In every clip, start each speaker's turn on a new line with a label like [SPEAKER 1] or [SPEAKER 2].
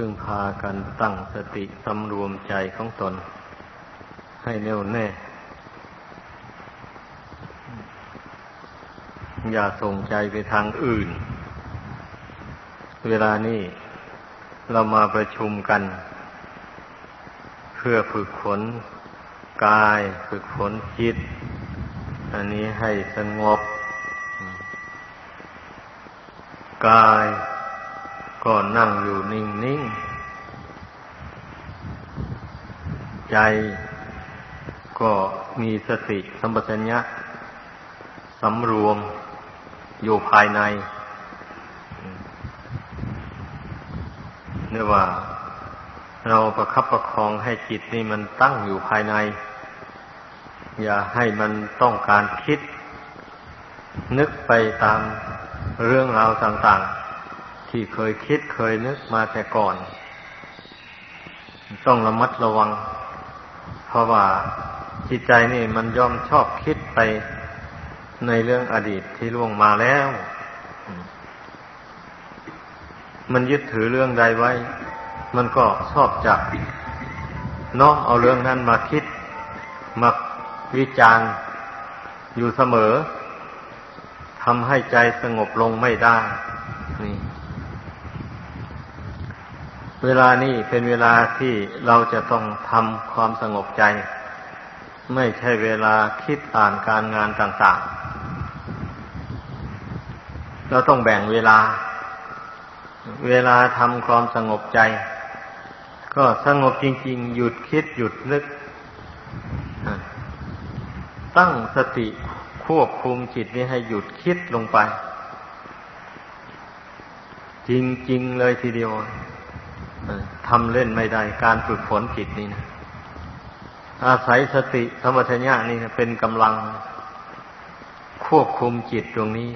[SPEAKER 1] พึ่งพากันตั้งสติสำรวมใจของตน ให้แน่วแน่ อย่าส่งใจไปทางอื่น เวลานี้เรามาประชุมกัน เพื่อฝึกฝนกายฝึกฝนจิต อันนี้ให้สงบ กาย ก็นั่งอยู่นิ่งๆ ใจก็มีสติสัมปชัญญะสำรวมอยู่ภายในเรียกว่าเราประคับประคองให้จิตนี่มันตั้งอยู่ภายใน อย่าให้มันต้องการคิด นึกไปตามเรื่องราวต่างๆ ที่เคยคิดเคยนึกมาแต่ก่อน ต้องระมัดระวัง เพราะว่าจิตใจนี่มันย่อมชอบคิดไปในเรื่องอดีตที่ล่วงมาแล้ว มันยึดถือเรื่องใดไว้ มันก็ชอบจับน้องเอาเรื่องนั้นมาคิด มาวิจารณ์อยู่เสมอทำให้ใจสงบลงไม่ได้นี่ เวลานี้เป็นเวลาที่เราจะต้องทำความสงบใจ ไม่ใช่เวลาคิดอ่านการงานต่างๆ เราต้องแบ่งเวลา เวลาทำความสงบใจ ก็สงบจริง ๆ หยุดคิดหยุดนึก ตั้งสติควบคุมจิตนี้ให้หยุดคิดลงไป จริง ๆ เลยทีเดียว ทำเล่นไม่ได้ การฝึกฝนจิตนี่นะ อาศัยสติสมัชญะนี่นะเป็นกำลังควบคุมจิตตรงนี้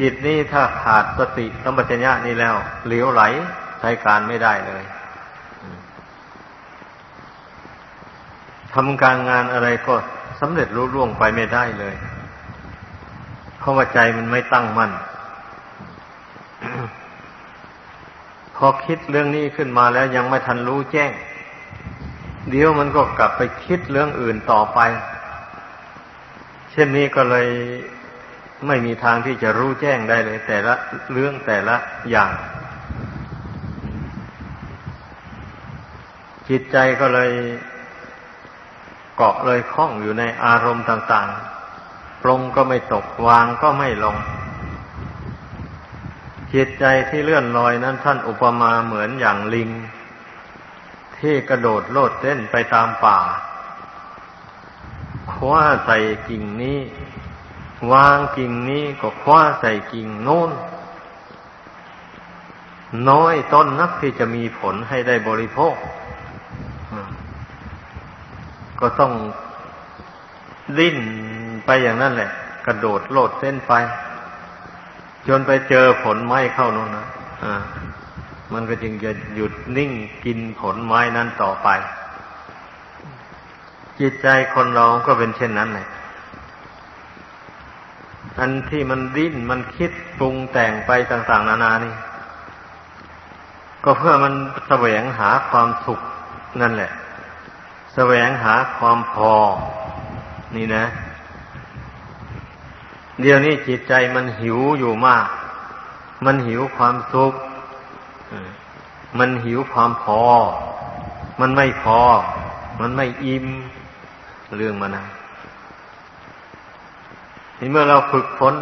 [SPEAKER 1] จิตนี้ถ้าขาดสติสมัชญะนี่แล้ว เหลวไหลใช้การไม่ได้เลยทำการงานอะไรก็สำเร็จรุ่ล่วงไปไม่ได้เลย เพราะว่าใจมันไม่ตั้งมั่น พอคิดเรื่องนี้ขึ้นมาแล้วยังไม่ทันรู้แจ้ง เดี๋ยวมันก็กลับไปคิดเรื่องอื่นต่อไป เช่นนี้ก็เลยไม่มีทางที่จะรู้แจ้งได้เลย แต่ละเรื่องแต่ละอย่าง จิตใจก็เลยเกาะเลยคล้องอยู่ในอารมณ์ต่าง ๆ ปรงก็ไม่ตกวางก็ไม่ลง จิตใจที่เลื่อนลอยนั้นท่านอุปมาเหมือนอย่างลิง ที่กระโดดโลดเต้นไปตามป่าคว้าใส่กิ่งนี้ วางกิ่งนี้ก็คว้าใส่กิ่งโน้น น้อยต้นนักที่จะมีผลให้ได้บริโภค ก็ต้องดิ้นไปอย่างนั้นแหละ กระโดดโลดเส้นไป จนไปเจอผลไม้เข้านู่นนะอ่ามันก็จึงจะหยุดนิ่งกินผลไม้นั้นต่อไป จิตใจคนเราก็เป็นเช่นนั้นแหละอันที่มันดิ้นมันคิดปรุงแต่งไปต่าง ๆ นานานี่ ก็เพื่อมันแสวงหาความสุขนั่นแหละ แสวงหาความพอ นี่นะ เดี๋ยวนี้จิตใจมันหิวอยู่มาก มันหิวความสุข มันหิวความพอ มันไม่พอ มันไม่อิ่มเรื่องมันนะนี่เมื่อเราฝึกฝน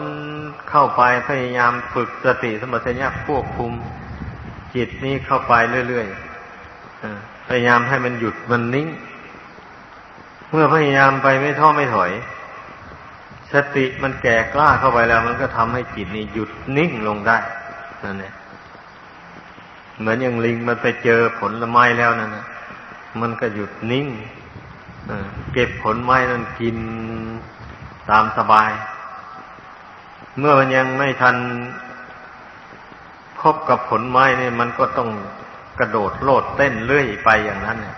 [SPEAKER 1] เข้าไปพยายามฝึกสติสมัชัญญะควบคุม จิตนี้เข้าไปเรื่อยๆพยายามให้มันหยุดมันนิ่ง เมื่อพยายามไปไม่ท้อไม่ถอย สติมันแก่กล้าเข้าไปแล้ว มันก็ทำให้จิตนี่หยุดนิ่งลงได้นั่นแหละเหมือนอย่างลิงมันไปเจอผลไม้แล้วนั่นนะมันก็หยุดนิ่งเก็บผลไม้นั้นกินตามสบาย เมื่อมันยังไม่ทันพบกับผลไม้เนี่ยมันก็ต้องกระโดดโลดเต้นเลื่อยไปอย่างนั้นเนี่ย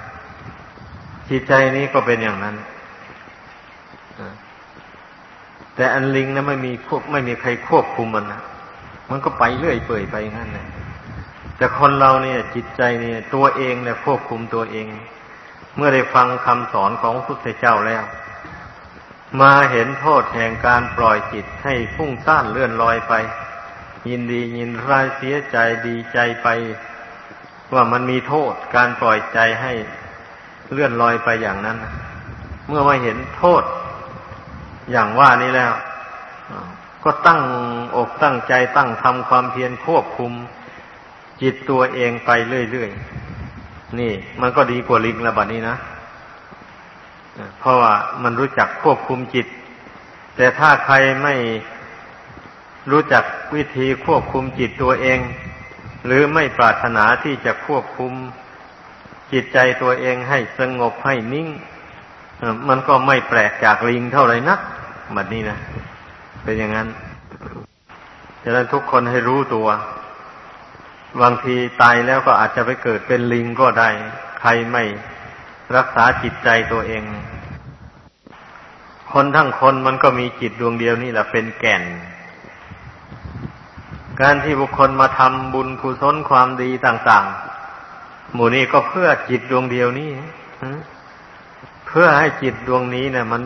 [SPEAKER 1] จิตใจนี้ก็เป็นอย่างนั้น แต่อันลิงนะไม่มีควบไม่มีใครควบคุมมันนะมันก็ไปเรื่อยเปื่อยไปงั้นเลยแต่คนเราเนี่ย จิตใจเนี่ย ตัวเองเนี่ยควบคุมตัวเอง เมื่อได้ฟังคำสอนของพระพุทธเจ้าแล้ว มาเห็นโทษแห่งการปล่อยจิตให้พุ่งซ่านเลื่อนลอยไป ยินดียินร้ายเสียใจดีใจไป ว่ามันมีโทษการปล่อยใจให้เลื่อนลอยไปอย่างนั้น เมื่อมาเห็นโทษ อย่างว่านี้แล้วก็ตั้งอกตั้งใจตั้งทำความเพียรควบคุม จิตตัวเองไปเรื่อยๆ นี่ มันก็ดีกว่าลิงละบัดนี้นะ เพราะว่ามันรู้จักควบคุมจิต แต่ถ้าใครไม่รู้จักวิธีควบคุมจิตตัวเอง หรือไม่ปรารถนาที่จะควบคุมจิตใจตัวเองให้สงบให้นิ่ง มันก็ไม่แปลกจากลิงเท่าไหร่นัก บบนี้นะ เป็นอย่างนั้นฉะนั้นทุกคนให้รู้ตัว บางทีตายแล้วก็อาจจะไปเกิดเป็นลิงก็ได้ ใครไม่รักษาจิตใจตัวเอง คนทั้งคนมันก็มีจิตดวงเดียวนี่แหละเป็นแก่น การที่บุคคลมาทำบุญกุศลความดีต่าง ๆ หมู่นี้ก็เพื่อจิตดวงเดียวนี้เพื่อให้จิตดวงนี้เนี่ยมัน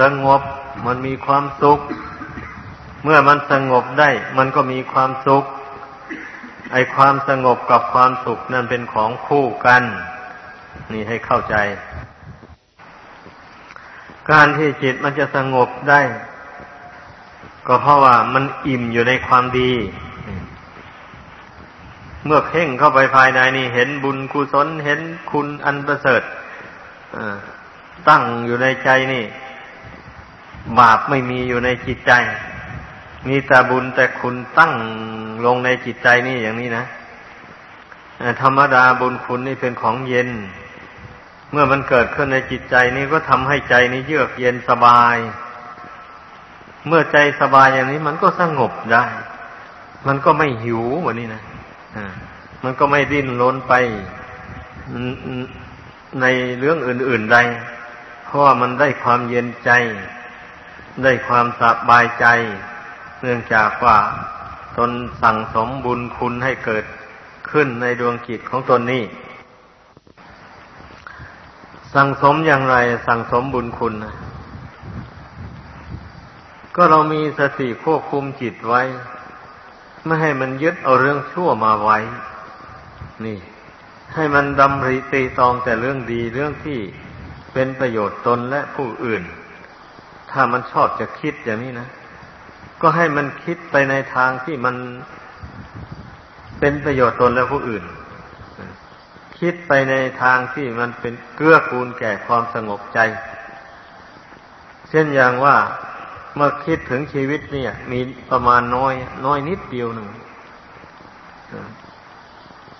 [SPEAKER 1] สงบมันมีความสุข เมื่อมันสงบได้ มันก็มีความสุข ไอความสงบกับความสุขนั่นเป็นของคู่กัน นี่ให้เข้าใจ การที่จิตมันจะสงบได้ ก็เพราะว่ามันอิ่มอยู่ในความดี เมื่อเพ่งเข้าไปภายในนี่เห็นบุญกุศลเห็นคุณอันประเสริฐตั้งอยู่ในใจนี่ บาปไม่มีอยู่ในจิตใจ มีแต่บุญแต่คุณตั้งลงในจิตใจนี่อย่างนี้นะธรรมดาบุญคุณนี่เป็นของเย็น เมื่อมันเกิดขึ้นในจิตใจนี่ก็ทำให้ใจนี้เยือกเย็นสบาย เมื่อใจสบายอย่างนี้มันก็สงบได้ มันก็ไม่หิววันนี้นะมันก็ไม่ดิ้นรนไปในเรื่องอื่น ๆใดเพราะว่ามันได้ความเย็นใจ ได้ความสบายใจ เนื่องจากว่าตนสั่งสมบุญคุณให้เกิดขึ้นในดวงจิตของตนนี้ สั่งสมอย่างไรสั่งสมบุญคุณ ก็เรามีสติควบคุมจิตไว้ ไม่ให้มันยึดเอาเรื่องชั่วมาไว้ นี่ ให้มันดำริตีตองแต่เรื่องดีเรื่องที่เป็นประโยชน์ตนและผู้อื่น ถ้ามันชอบจะคิดอย่างนี้นะ ก็ให้มันคิดไปในทางที่มันเป็นประโยชน์ตนและผู้อื่น คิดไปในทางที่มันเป็นเกื้อกูลแก่ความสงบใจ เช่นอย่างว่าเมื่อคิดถึงชีวิตเนี่ย มีประมาณน้อย น้อยนิดเดียวหนึ่ง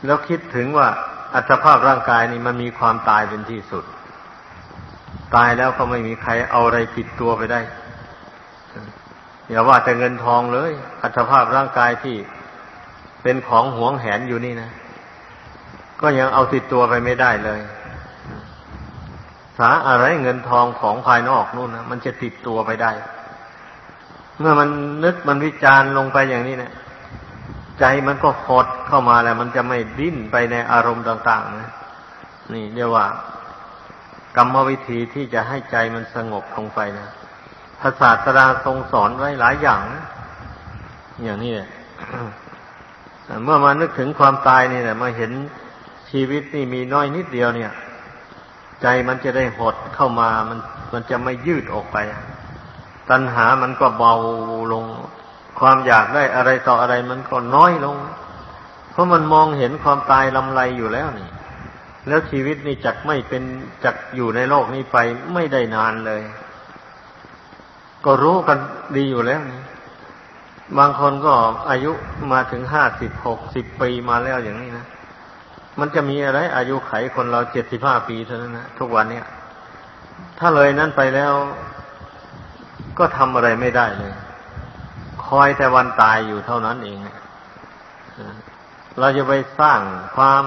[SPEAKER 1] แล้วคิดถึงว่าอัตภาพร่างกายนี่มันมีความตายเป็นที่สุด ตายแล้วก็ไม่มีใครเอาอะไรปิดตัวไปได้ อย่าว่าแต่เงินทองเลย อัตภาพร่างกายที่เป็นของหวงแหนอยู่นี่นะ ก็ยังเอาติดตัวไปไม่ได้เลย สาอะไรเงินทองของภายนอกนู่นนะมันจะติดตัวไปได้ เมื่อมันนึกมันวิจารณ์ลงไปอย่างนี้เนะี่ยใจมันก็หดเข้ามาแล้ว มันจะไม่ดิ้นไปในอารมณ์ต่าง ๆ นะ นี่เรียกว่า กรรมวิธีที่จะให้ใจมันสงบลงไปนะพระศาสดาทรงสอนไว้หลายอย่าง อย่างนี้เมื่อมานึกถึงความตายนี่แหละมาเห็นชีวิตนี่มีน้อยนิดเดียวเนี่ย ใจมันจะได้หดเข้ามามัน มันจะไม่ยืดออกไป ตัณหามันก็เบาลง ความอยากได้อะไรต่ออะไรมันก็น้อยลง เพราะมันมองเห็นความตายลำไรอยู่แล้วนี่ แล้วชีวิตนี่จักไม่เป็นจักอยู่ในโลกนี้ไปไม่ได้นานเลย ก็รู้กันดีอยู่แล้วนี่บางคนก็อายุมาถึงห้าสิบหกสิบปีมาแล้วอย่างนี้นะมันจะมีอะไร อายุไขคนเราเจ็ดสิบห้าปีเท่านั้นนะทุกวันเนี้ยถ้าเลยนั้นไปแล้ว ก็ทำอะไรไม่ได้เลย คอยแต่วันตายอยู่เท่านั้นเองเราจะไปสร้างความ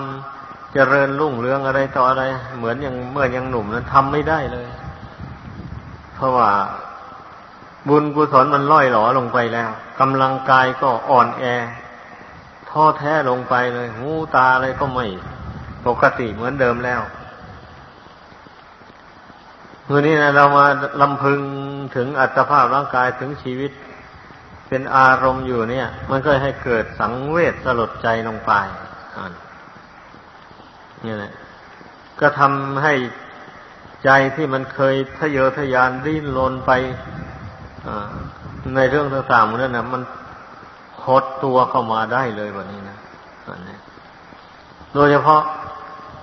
[SPEAKER 1] เจริญรุ่งเรืองอะไรต่ออะไร เหมือนอย่างเมื่อยังหนุ่มนั้นทำไม่ได้เลย เพราะว่าบุญกุศลมันล่อยหลอลงไปแล้วกำลังกายก็อ่อนแอท้อแท้ลงไปเลย หูตาอะไรก็ไม่ปกติเหมือนเดิมแล้วเมื่อนี้นะเรามาลำพึงถึงอัตภาพร่างกายถึงชีวิต เป็นอารมณ์อยู่เนี่ย มันก็ให้เกิดสังเวชสลดใจลงไป นี่แหละ ก็ทำให้ใจที่มันเคยทะเยอทะยานดิ้นรนไปในเรื่องต่างๆนั้นนะมันหดตัวเข้ามาได้เลยแบบนี้นะโดยเฉพาะ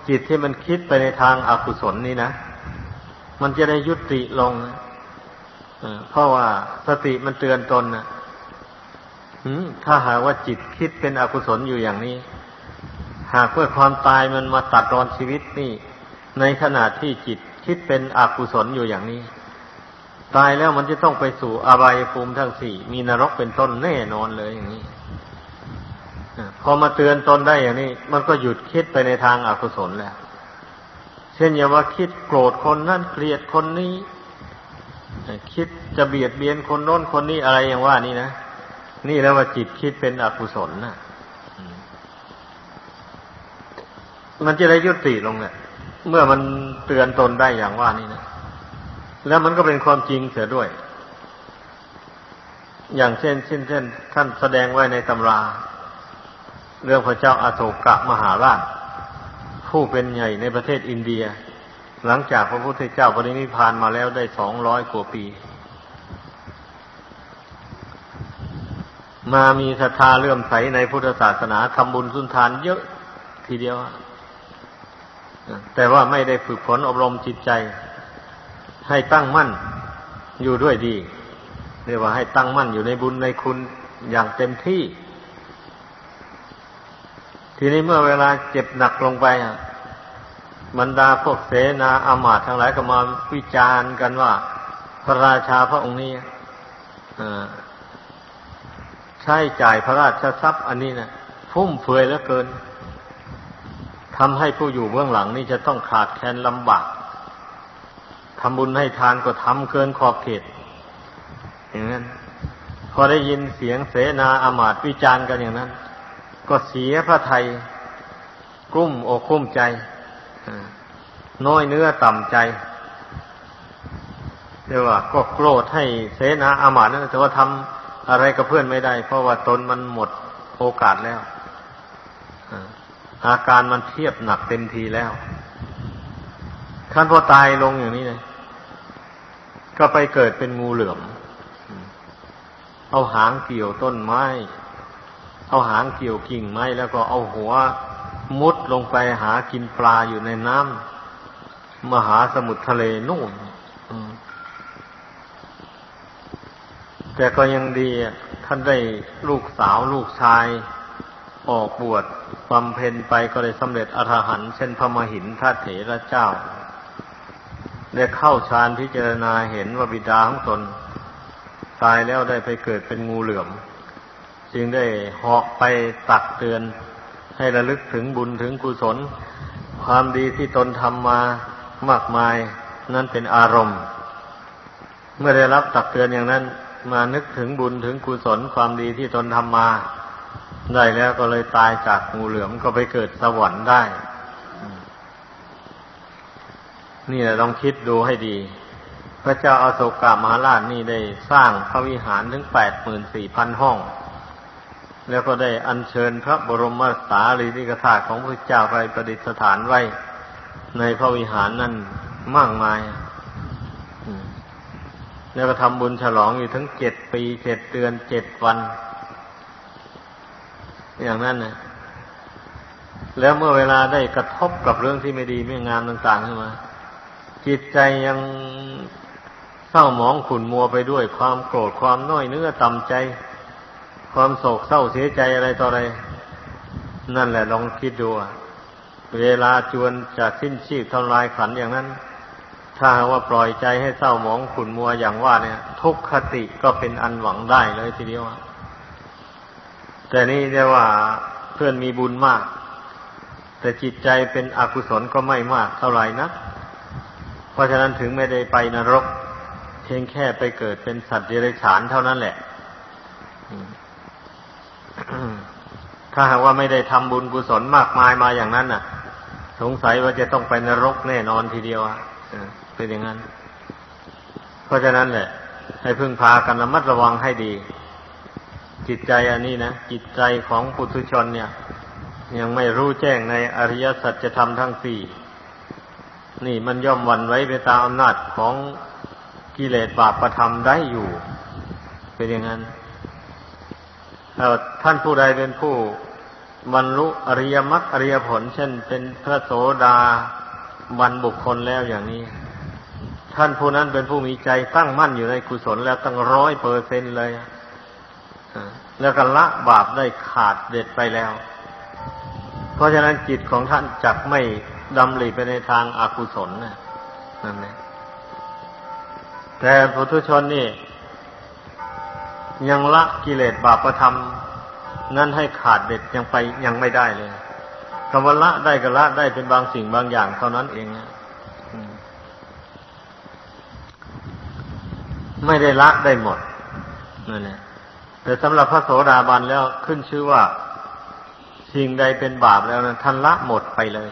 [SPEAKER 1] จิตที่มันคิดไปในทางอากุศลนี่นะ มันจะได้ยุติลงเพราะว่าสติมันเตือนตนนะถ้าหากว่าจิตคิดเป็นอกุศลอยู่อย่างนี้ หากเพื่อความตายมันมาตัดรอนชีวิตนี่ ในขณะที่จิตคิดเป็นอกุศลอยู่อย่างนี้ ตายแล้วมันจะต้องไปสู่อบายภูมิทั้งสี่มีนรกเป็นต้นแน่นอนเลยอย่างนี้พอมาเตือนตนได้อย่างนี้ มันก็หยุดคิดไปในทางอากุศลแล้ว เช่นอย่าว่าคิดโกรธคนนั่นเกลียดคนนี้คิดจะเบียดเบียนคนโน้นคนนี้อะไรอย่างว่านี่นะนี่แล้วว่าจิตคิดเป็นอกุศลนะ มันจะได้ยุติลงเนี่ยเมื่อมันเตือนตนได้อย่างว่านี่นะแล้วมันก็เป็นความจริงเสียด้วย อย่างเช่นเช่นเช่นท่านแสดงไว้ในตำรา เรื่องพระเจ้าอาโศกะมหาราช ผู้เป็นใหญ่ในประเทศอินเดีย หลังจากพระพุทธเจ้าปรินิพานมาแล้วได้สองร้อยกว่าปี มามีศรัทธาเลื่อมใสในพุทธศาสนาทำบุญสุนทานเยอะทีเดียว แต่ว่าไม่ได้ฝึกฝนอบรมจิตใจ ให้ตั้งมั่นอยู่ด้วยดีเรียกว่าให้ตั้งมั่นอยู่ในบุญในคุณอย่างเต็มที่ ทีนี้เมื่อเวลาเจ็บหนักลงไปบรรดาพวกเสนาอามาตย์ทั้งหลายก็มาวิจารณ์กันว่า พระราชาพระองค์นี้ใช้จ่ายพระราชทรัพย์อันนี้นะฟุ่มเฟือยเหลือเกิน ทำให้ผู้อยู่เบื้องหลังนี่จะต้องขาดแคลนลำบากทำบุญให้ทานก็ทำเกินขอบเขตอย่างนั้นพอได้ยินเสียงเสนาอามาตย์วิจารณ์กันอย่างนั้น ก็เสียพระไทยกุ้มอกคุ้มใจน้อยเนื้อต่ำใจเรียกว่าก็โกรธให้เสนาอามาตนั้นแต่ว่าทำอะไรกับเพื่อนไม่ได้ เพราะว่าตนมันหมดโอกาสแล้ว อาการมันเทียบหนักเต็มทีแล้วท่านพอตายลงอย่างนี้เลยก็ไปเกิดเป็นงูเหลือม เอาหางเกี่ยวต้นไม้ เอาหางเกี่ยวกิ่งไม้แล้วก็เอาหัวมุดลงไปหากินปลาอยู่ในน้ำมหาสมุทรทะเลนู่นแต่ก็ยังดีท่านได้ลูกสาวลูกชายออกบวช บำเพ็ญไปก็ได้สำเร็จอรหันต์เช่นพระมหินทเถระเจ้า ได้เข้าฌานพิจารณาเห็นว่าบิดาของตน ตายแล้วได้ไปเกิดเป็นงูเหลือม จึงได้เหาะไปตักเตือน ให้ระลึกถึงบุญถึงกุศล ความดีที่ตนทำมามากมาย นั่นเป็นอารมณ์ เมื่อได้รับตักเตือนอย่างนั้น มานึกถึงบุญถึงกุศลความดีที่ตนทำมา ได้แล้วก็เลยตายจากงูเหลือมก็ไปเกิดสวรรค์ได้ นี่แหละลองคิดดูให้ดี พระเจ้าอาโศกามหาราชนี่ได้สร้างพระวิหารถึงแปดหมื่นสี่พันห้อง แล้วก็ได้อัญเชิญพระบรมสารีริกธาตุของพระเจ้าไปประดิษฐานไว้ ในพระวิหารนั้นมากมาย แล้วก็ทำบุญฉลองอยู่ทั้งเจ็ดปีเจ็ดเดือนเจ็ดวัน อย่างนั้นนะแล้วเมื่อเวลาได้กระทบกับเรื่องที่ไม่ดีไม่งามต่างๆขึ้นมา จิตใจยังเศร้าหมองขุ่นมัวไปด้วยความโกรธความน้อยเนื้อต่ำใจ ความโศกเศร้าเสียใจอะไรต่ออะไร นั่นแหละลองคิดดูเวลาจวนจะสิ้นชีพทำลายขันอย่างนั้น ถ้าว่าปล่อยใจให้เศร้าหมองขุ่นมัวอย่างว่าเนี่ย ทุกขติก็เป็นอันหวังได้เลยทีเดียว แต่นี่เรียกว่าเพื่อนมีบุญมาก แต่จิตใจเป็นอกุศลก็ไม่มากเท่าไหร่นะเพราะฉะนั้นถึงไม่ได้ไปนรก เพียงแค่ไปเกิดเป็นสัตว์เดรัจฉานเท่านั้นแหละ ถ้าหากว่าไม่ได้ทำบุญกุศลมากมายมาอย่างนั้นน่ะ สงสัยว่าจะต้องไปนรกแน่นอนทีเดียวอะเป็นอย่างนั้น เพราะฉะนั้นแหละ ให้พึ่งพากันระมัดระวังให้ดี จิตใจอันนี้นะจิตใจของปุถุชนเนี่ย ยังไม่รู้แจ้งในอริยสัจธรรมทั้งสี่นี่มันย่อมวันไว้ไปตามอำนาจของกิเลสบาปประทำได้อยู่ เป็นอย่างนั้นท่านผู้ใดเป็นผู้บรรลุอริยมรรคอริยผล เช่น เป็นพระโสดาบันบุคคลแล้วอย่างนี้ ท่านผู้นั้นเป็นผู้มีใจตั้งมั่นอยู่ในกุศลแล้วตั้งร้อยเปอร์เซนเลย แล้วก็ละบาปได้ขาดเด็ดไปแล้ว เพราะฉะนั้นจิตของท่านจักไม่ดำหลีไปในทางอากุศลนะนั่นเองแต่ปุถุชนนี่ ยังละกิเลสบาปธรรม นั้นให้ขาดเด็ดยังไปยังไม่ได้เลยคำว่าละได้ก็ละได้เป็นบางสิ่งบางอย่างเท่านั้นเองไม่ได้ละได้หมดนั่นแหละ แต่สำหรับพระโสดาบันแล้วขึ้นชื่อว่า สิ่งใดเป็นบาปแล้วนะท่านละหมดไปเลย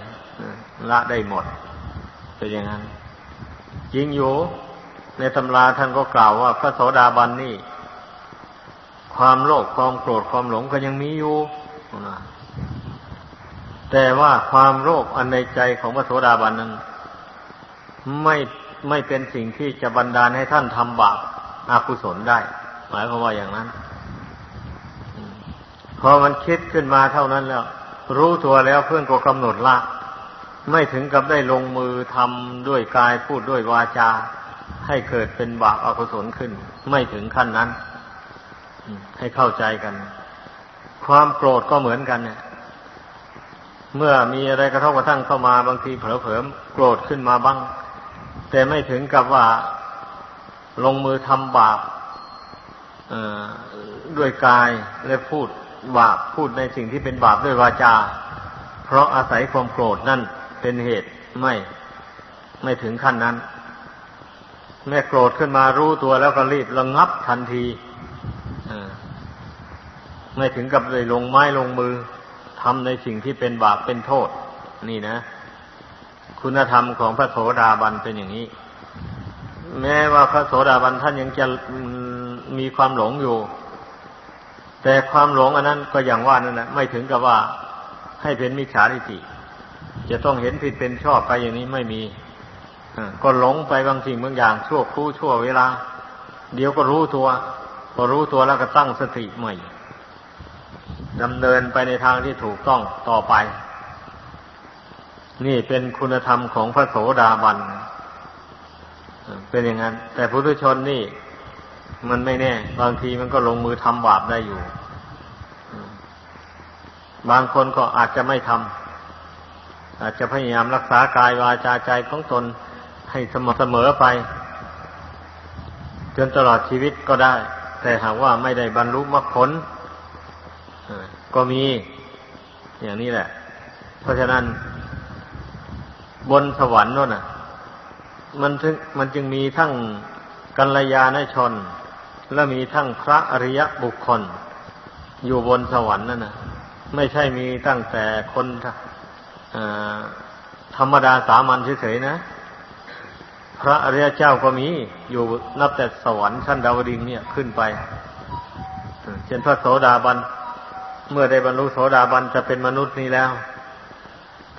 [SPEAKER 1] ละได้หมดเป็นอย่างนั้นจริงอยู่ในตำราท่านก็กล่าวว่า พระโสดาบันนี่ ความโลภความโกรธความหลงก็ยังมีอยู่แต่ว่าความโลภอันในใจของพระโสดาบันนั้น ไม่ไม่เป็นสิ่งที่จะบันดาลให้ท่านทำบาปอากุศลได้ หมายความว่าอย่างนั้น พอมันคิดขึ้นมาเท่านั้นแล้ว รู้ตัวแล้วเพื่อนก็กำหนดละ ไม่ถึงกับได้ลงมือทำด้วยกายพูดด้วยวาจา ให้เกิดเป็นบาปอกุศลขึ้น ไม่ถึงขั้นนั้น ให้เข้าใจกัน ความโกรธก็เหมือนกันเนี่ยเมื่อมีอะไรกระทบกระทั่งเข้ามาบางทีเผลอๆโกรธขึ้นมาบ้าง แต่ไม่ถึงกับว่าลงมือทำบาปด้วยกายและพูด บาปพูดในสิ่งที่เป็นบาปด้วยวาจา เพราะอาศัยความโกรธนั่นเป็นเหตุไม่ไม่ถึงขั้นนั้น แม่โกรธขึ้นมารู้ตัวแล้วก็รีบระงับทันทีไม่ถึงกับเลยลงไม้ลงมือทำในสิ่งที่เป็นบาปเป็นโทษ นี่นะ คุณธรรมของพระโสดาบันเป็นอย่างนี้ แม้ว่าพระโสดาบันท่านยังจะมีความหลงอยู่ แต่ความหลงอันนั้นก็อย่างว่านั่นนะไม่ถึงกับว่าให้เป็นมิจฉาทิฏฐิจะต้องเห็นผิดเป็นชอบไปอย่างนี้ไม่มีก็หลงไปบางสิ่งบางอย่าง ชั่วครู่ชั่วเวลา เดี๋ยวก็รู้ตัว พอรู้ตัวแล้วก็ตั้งสติใหม่ดำเนินไปในทางที่ถูกต้องต่อไป นี่เป็นคุณธรรมของพระโสดาบัน เป็นอย่างนั้น แต่พุทุชนนี่ มันไม่แน่ บางทีมันก็ลงมือทำบาปได้อยู่ บางคนก็อาจจะไม่ทำอาจจะพยายามรักษากายวาจาใจของตนให้สม่ำเสมอไป จนตลอดชีวิตก็ได้ แต่หากว่าไม่ได้บรรลุมรรคผลก็มี อย่างนี้แหละ เพราะฉะนั้น บนสวรรค์นั่นน่ะ มันถึงมันจึงมีทั้งกัลยาณชน และมีทั้งพระอริยบุคคล อยู่บนสวรรค์นั่นนะไม่ใช่มีตั้งแต่คนธรรมดาสามัญเฉยๆนะ พระอริยเจ้าก็มีอยู่นับแต่สวรรค์ชั้นดาวดิงเนี่ยขึ้นไปเช่นพระโสดาบัน เมื่อได้บรรลุโสดาบันจะเป็นมนุษย์นี้แล้ว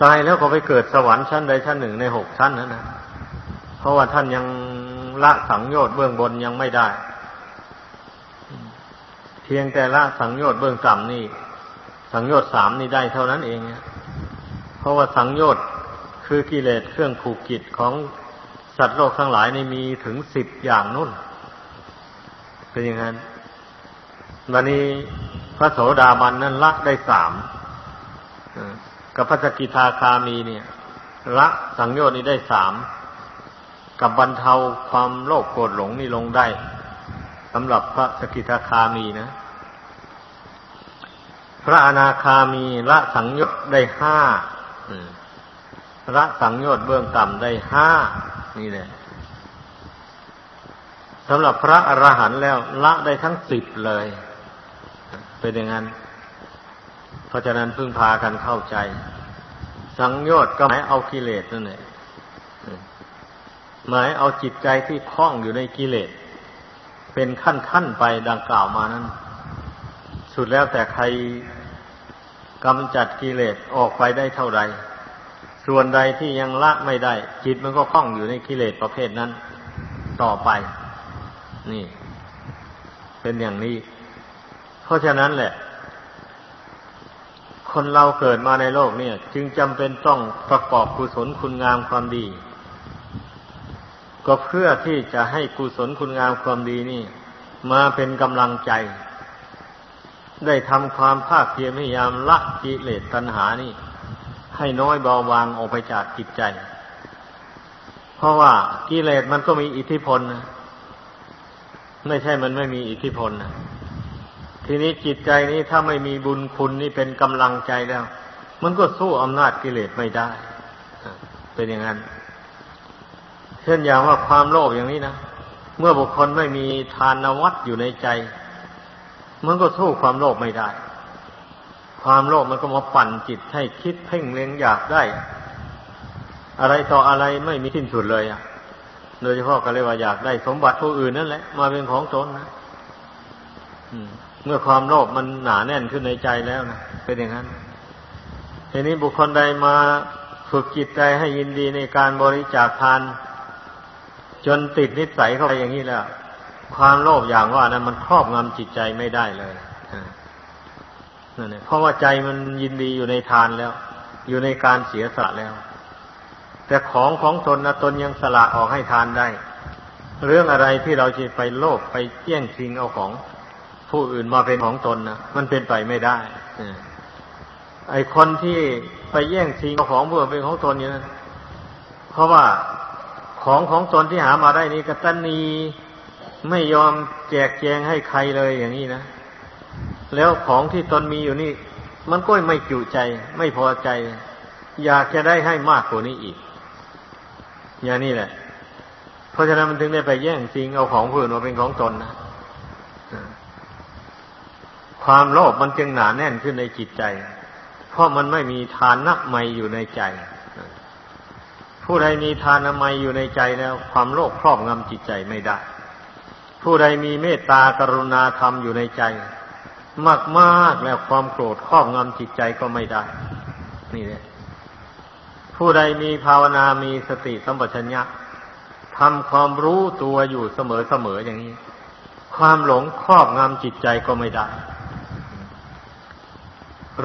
[SPEAKER 1] ตายแล้วก็ไปเกิดสวรรค์ชั้นใดชั้นหนึ่งในหกชั้นนั่นนะเพราะว่าท่านยังละสังโยชน์เบื้องบนยังไม่ได้ พียงแต่ละสังโยชน์เบื้องต่ำนี่ สังโยชน์สามนี่ได้เท่านั้นเองเนี่ยเพราะว่าสังโยชน์คือกิเลสเครื่องผูกกิจของสัตว์โลกทั้งหลายนี่มีถึงสิบอย่างนุ่นเป็นอย่างนั้นวันนี้พระโสดาบันนั้นละได้สามกับพระสกิทาคามีเนี่ยละสังโยชน์นี้ได้สามกับบรรเทาความโลภโกรธหลงนี่ลงได้สำหรับพระสกิทาคามีนะ พระอนาคามีละสังโยชน์ได้ห้าละสังโยชน์เบื้องต่ำได้ห้านี่แหละสำหรับพระอรหันต์แล้ว ละได้ทั้งสิบเลย เป็นอย่างนั้น เพราะฉะนั้นพึ่งพากันเข้าใจ สังโยชน์ก็หมายเอากิเลสนั่นแหละหมายเอาจิตใจที่คล้องอยู่ในกิเลส เป็นขั้นขั้นไปดังกล่าวมานั้น สุดแล้วแต่ใครกำจัดกิเลสออกไปได้เท่าไรส่วนใดที่ยังละไม่ได้ จิตมันก็คล้องอยู่ในกิเลสประเภทนั้น ต่อไป นี่ เป็นอย่างนี้ เพราะฉะนั้นแหละ คนเราเกิดมาในโลกเนี่ย จึงจำเป็นต้องประกอบกุศลคุณงามความดี ก็เพื่อที่จะให้กุศลคุณงามความดีนี่ มาเป็นกำลังใจ ได้ทำความภาคเพียรพยายามละกิเลสตัณหานี่ ให้น้อยเบาบางออกไปจากจิตใจ เพราะว่ากิเลสมันก็มีอิทธิพลนะไม่ใช่มันไม่มีอิทธิพลนะทีนี้จิตใจนี้ถ้าไม่มีบุญคุณนี่เป็นกำลังใจแล้ว มันก็สู้อำนาจกิเลสไม่ได้ เป็นอย่างนั้น เช่นอย่างว่าความโลภอย่างนี้นะ เมื่อบุคคลไม่มีทานวัตอยู่ในใจ มันก็สู้ความโลภไม่ได้ ความโลภมันก็มาปั่นจิตให้คิดเพ่งเล็งอยากได้ อะไรต่ออะไรไม่มีสิ้นสุดเลยอะ โดยเฉพาะก็เลยว่าอยากได้สมบัติผู้อื่นนั่นแหละ มาเป็นของตนนะเมื่อความโลภมันหนาแน่นขึ้นในใจแล้วนะเป็นอย่างนั้นทีนี้บุคคลใดมาฝึกจิตใจให้ยินดีในการบริจาคทาน จนติดนิสัยเข้าไปอย่างนี้แล้ว ความโลภอย่างว่านั้นมันครอบงำจิตใจไม่ได้เลยนั่นแหละเพราะว่าใจมันยินดีอยู่ในทานแล้ว อยู่ในการเสียสละแล้ว แต่ของของตนนะตนยังสละออกให้ทานได้ เรื่องอะไรที่เราจะไปโลภไปเจี้ยงชิงเอาของผู้อื่นมาเป็นของตนนะมันเป็นไปไม่ได้ไอคนที่ไปแย่งชิงเอาของผู้อื่นเป็นของตนอย่างนั้นเพราะว่าของของตนที่หามาได้นี้กตันนี ไม่ยอมแจกแจงให้ใครเลยอย่างนี้นะแล้วของที่ตนมีอยู่นี่ มันก็ไม่จุใจ ไม่พอใจ อยากจะได้ให้มากกว่านี้อีก อย่างนี้แหละ เพราะฉะนั้นมันถึงได้ไปแย่งชิงเอาของผู้อื่นมาเป็นของตนนะความโลภมันจึงหนาแน่นขึ้นในจิตใจ เพราะมันไม่มีทานนักไมอยู่ในใจ ผู้ใดมีทานนามัยอยู่ในใจแล้ว ความโลภครอบงำจิตใจไม่ได้ ผู้ใดมีเมตตากรุณาธรรมอยู่ในใจ มากมากแล้วความโกรธครอบงำจิตใจก็ไม่ได้ นี่แหละผู้ใดมีภาวนามีสติสัมปชัญญะทำความรู้ตัวอยู่เสมอเสมออย่างนี้ ความหลงครอบงำจิตใจก็ไม่ได้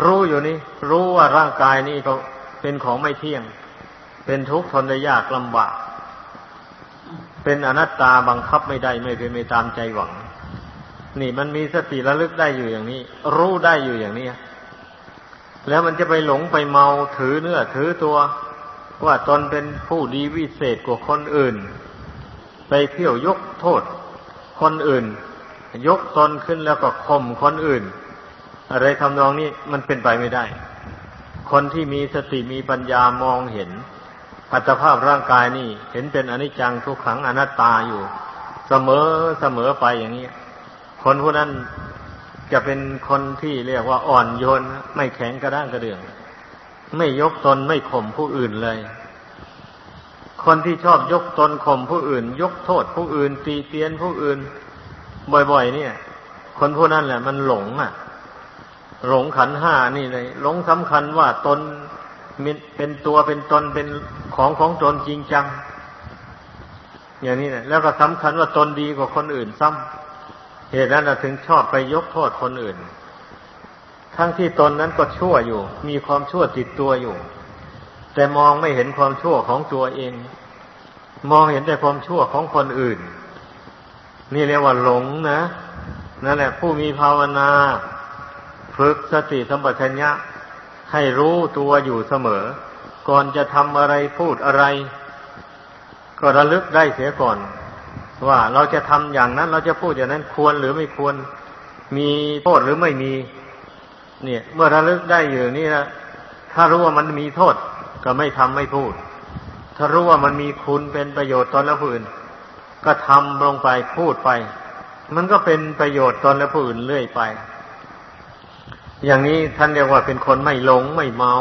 [SPEAKER 1] รู้อยู่นี่ รู้ว่าร่างกายนี้ก็เป็นของไม่เที่ยง เป็นทุกข์ทนได้ยากลำบาก เป็นอนัตตาบังคับไม่ได้ไม่เป็นไปตามใจหวัง นี่มันมีสติระลึกได้อยู่อย่างนี้ รู้ได้อยู่อย่างนี้แล้วมันจะไปหลงไปเมาถือเนื้อถือตัว ว่าตนเป็นผู้ดีวิเศษกว่าคนอื่น ไปเที่ยวยกโทษ คนอื่น ยกตนขึ้นแล้วก็ข่มคนอื่น อะไรทำนองนี้มันเป็นไปไม่ได้ คนที่มีสติมีปัญญามองเห็น อัตภาพร่างกายนี่ เห็นเป็นอนิจจังทุกขังอนัตตาอยู่ เสมอเสมอไปอย่างนี้ คนผู้นั้นจะเป็นคนที่เรียกว่าอ่อนโยน ไม่แข็งกระด้างกระเดื่อง ไม่ยกตนไม่ข่มผู้อื่นเลย คนที่ชอบยกตนข่มผู้อื่น ยกโทษผู้อื่น ตีเตียนผู้อื่น บ่อยๆ เนี่ย คนผู้นั้นแหละ มันหลงอะ หลงขันห้านี่เลย หลงสำคัญว่าตนเป็นตัวเป็นตนเป็น ของของตนจริงจัง อย่างนี้นะแล้วก็สำคัญว่าตนดีกว่าคนอื่นซ้ำเหตุนั้นเราถึงชอบไปยกโทษคนอื่น ทั้งที่ตนนั้นก็ชั่วอยู่ มีความชั่วติดตัวอยู่ แต่มองไม่เห็นความชั่วของตัวเอง มองเห็นแต่ความชั่วของคนอื่น นี่เรียกว่าหลงนะนั่นแหละ ผู้มีภาวนาฝึกสติสัมปชัญญะให้รู้ตัวอยู่เสมอ ก่อนจะทำอะไรพูดอะไร ก็ระลึกได้เสียก่อน ว่าเราจะทำอย่างนั้น เราจะพูดอย่างนั้นควรหรือไม่ควร มีโทษหรือไม่มี เนี่ย เมื่อระลึกได้อยู่นี่นะถ้ารู้ว่ามันมีโทษ ก็ไม่ทำไม่พูด ถ้ารู้ว่ามันมีคุณเป็นประโยชน์ตนและผู้อื่น ก็ทำลงไปพูดไป มันก็เป็นประโยชน์ตนและผู้อื่นเรื่อยไป อย่างนี้ท่านเรียกว่าเป็นคนไม่หลงไม่เมา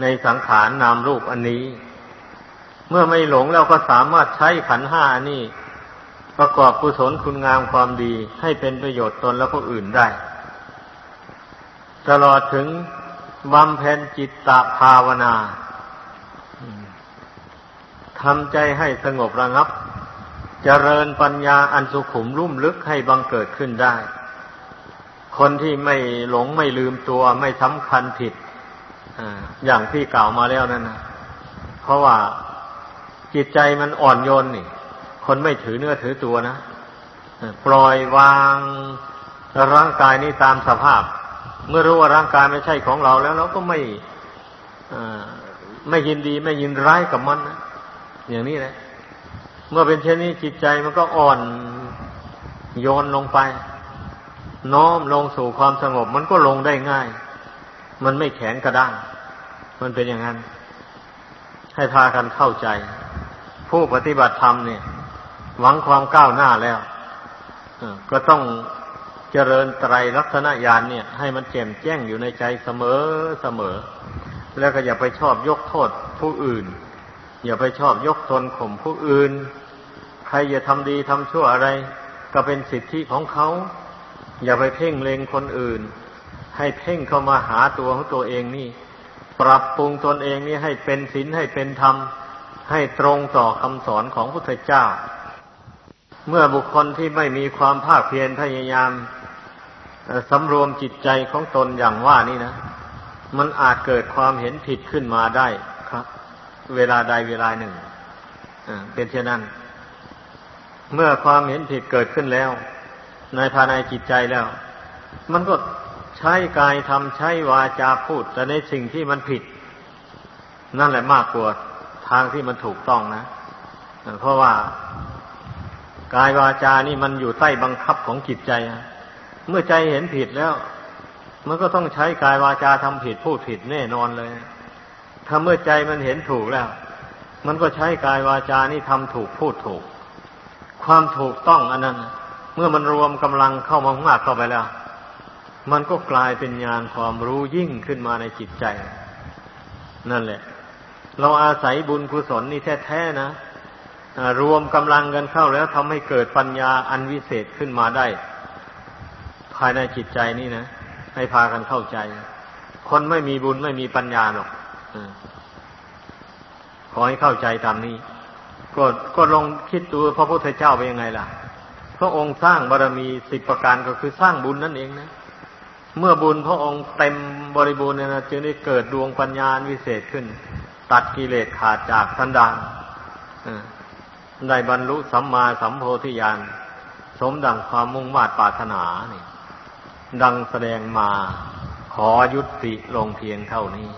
[SPEAKER 1] ในสังขารนามรูปอันนี้ เมื่อไม่หลงแล้วก็สามารถใช้ขันห้านี่ ประกอบกุศลคุณงามความดี ให้เป็นประโยชน์ตนและผู้อื่นได้ ตลอดถึงบำเพ็ญจิตตภาวนาทำใจให้สงบระงับเจริญปัญญาอันสุขุมลุ่มลึกให้บังเกิดขึ้นได้ คนที่ไม่หลงไม่ลืมตัวไม่สำคัญผิด อย่างที่กล่าวมาแล้วนั่นนะเพราะว่าจิตใจมันอ่อนโยนนี่ คนไม่ถือเนื้อถือตัวนะปล่อยวางร่างกายนี้ตามสภาพ เมื่อรู้ว่าร่างกายไม่ใช่ของเราแล้วเราก็ไม่ไม่ยินดีไม่ยินร้ายกับมันนะอย่างนี้แหละเมื่อเป็นเช่นนี้จิตใจมันก็อ่อนโยนลงไป น้อมลงสู่ความสงบมันก็ลงได้ง่าย มันไม่แข็งกระด้าง มันเป็นอย่างนั้น ให้พากันเข้าใจ ผู้ปฏิบัติธรรมเนี่ย หวังความก้าวหน้าแล้วก็ต้องเจริญไตรลักษณญาณเนี่ย ให้มันแจ่มแจ้งอยู่ในใจเสมอเสมอ แล้วก็อย่าไปชอบยกโทษผู้อื่น อย่าไปชอบยกตนข่มผู้อื่น ใครอย่าทำดีทำชั่วอะไร ก็เป็นสิทธิของเขา อย่าไปเพ่งเลงคนอื่น ให้เพ่งเข้ามาหาตัวของตัวเองนี่ ปรับปรุงตนเองนี่ให้เป็นศีลให้เป็นธรรม ให้ตรงต่อคำสอนของพุทธเจ้า เมื่อบุคคลที่ไม่มีความภาคเพียรพยายามสำรวมจิตใจของตนอย่างว่านี่นะ มันอาจเกิดความเห็นผิดขึ้นมาได้ครับ เวลาใดเวลาหนึ่งเป็นเช่นนั้น เมื่อความเห็นผิดเกิดขึ้นแล้ว ในภายในจิตใจแล้ว มันก็ ช้กายทำใช้วาจาพูด แต่ในสิ่งที่มันผิด นั่นแหละมากกว่าทางที่มันถูกต้องนะ เพราะว่ากายวาจานี่มันอยู่ใต้บังคับของจิตใจเมื่อใจเห็นผิดแล้ว มันก็ต้องใช้กายวาจาทำผิดพูดผิดแน่นอนเลยถ้าเมื่อใจมันเห็นถูกแล้ว มันก็ใช้กายวาจานี่ทำถูกพูดถูก ความถูกต้องอันนั้น เมื่อมันรวมกำลังเข้ามามากเข้าไปแล้ว มันก็กลายเป็นญาณความรู้ยิ่งขึ้นมาในจิตใจ นั่นแหละ เราอาศัยบุญกุศลนี่แท้ๆนะรวมกำลังกันเข้าแล้วทำให้เกิดปัญญาอันวิเศษขึ้นมาได้ ภายในจิตใจนี่นะ ให้พากันเข้าใจ คนไม่มีบุญไม่มีปัญญาหรอกขอให้เข้าใจตามนี้ก็ก็ลองคิดดูพระพุทธเจ้าเป็นยังไงล่ะ พระองค์สร้างบารรมีสิบประการก็คือสร้างบุญนั่นเองนะ เมื่อบุญพระองค์เต็มบริบูรณ์เนี่ยนะจึงได้เกิดดวงปัญญาวิเศษขึ้น ตัดกิเลสขาดจากสันดานได้บรรลุสัมมาสัมโพธิญาณสมดังความมุ่งมา่ปรารถนานี่ดังแสดงมาขอยุติลงเพียงเท่านี้